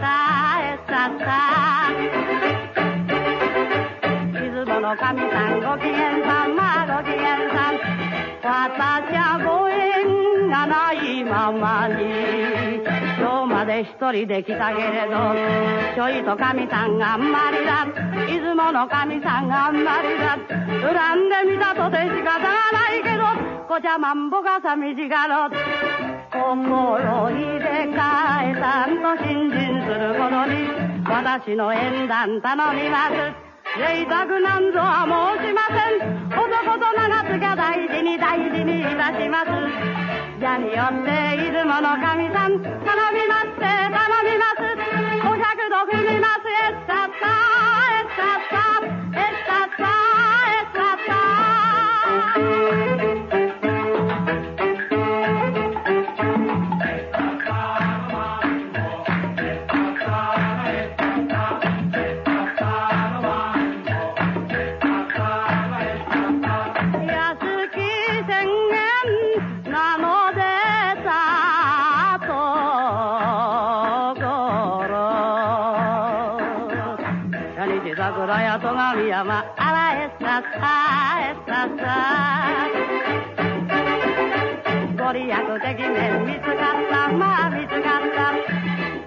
さえささ。出雲の神さんご機嫌さんまあご機嫌さん。私はご縁がないままに。今日まで一人で来たけれどちょいと神さんがあんまりだ。出雲の神さんがあんまりだ。恨んでみたとて仕方がないけどこちゃまんぼが寂しがろ。心入れ替えたんと信心するほどに私の縁談頼みます。贅沢なんぞは申しません。男と長津が大事に大事にいたします。じゃによって出雲の神さん桜や戸上山あらえささえささ。ご利益的面見つかったまあ見つかった。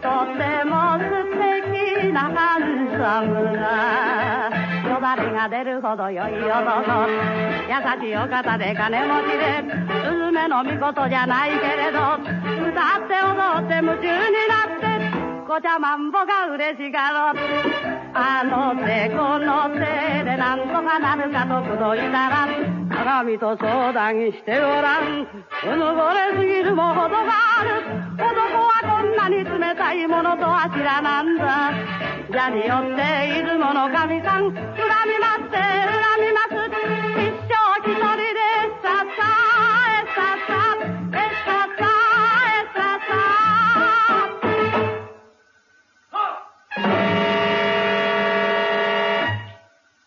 とても素敵なハンサムなよだれが出るほど良い男優しいお方で金持ちでスズメの御事じゃないけれど。歌って踊って夢中になってこちゃまんぼが嬉しがろう。あの手この手でなんとかなるかとくどいたら鏡と相談してごらん。うぬぼれすぎるもほどがある。男はこんなに冷たいものとは知らなんだ。じゃによっているもの神さん。恨みます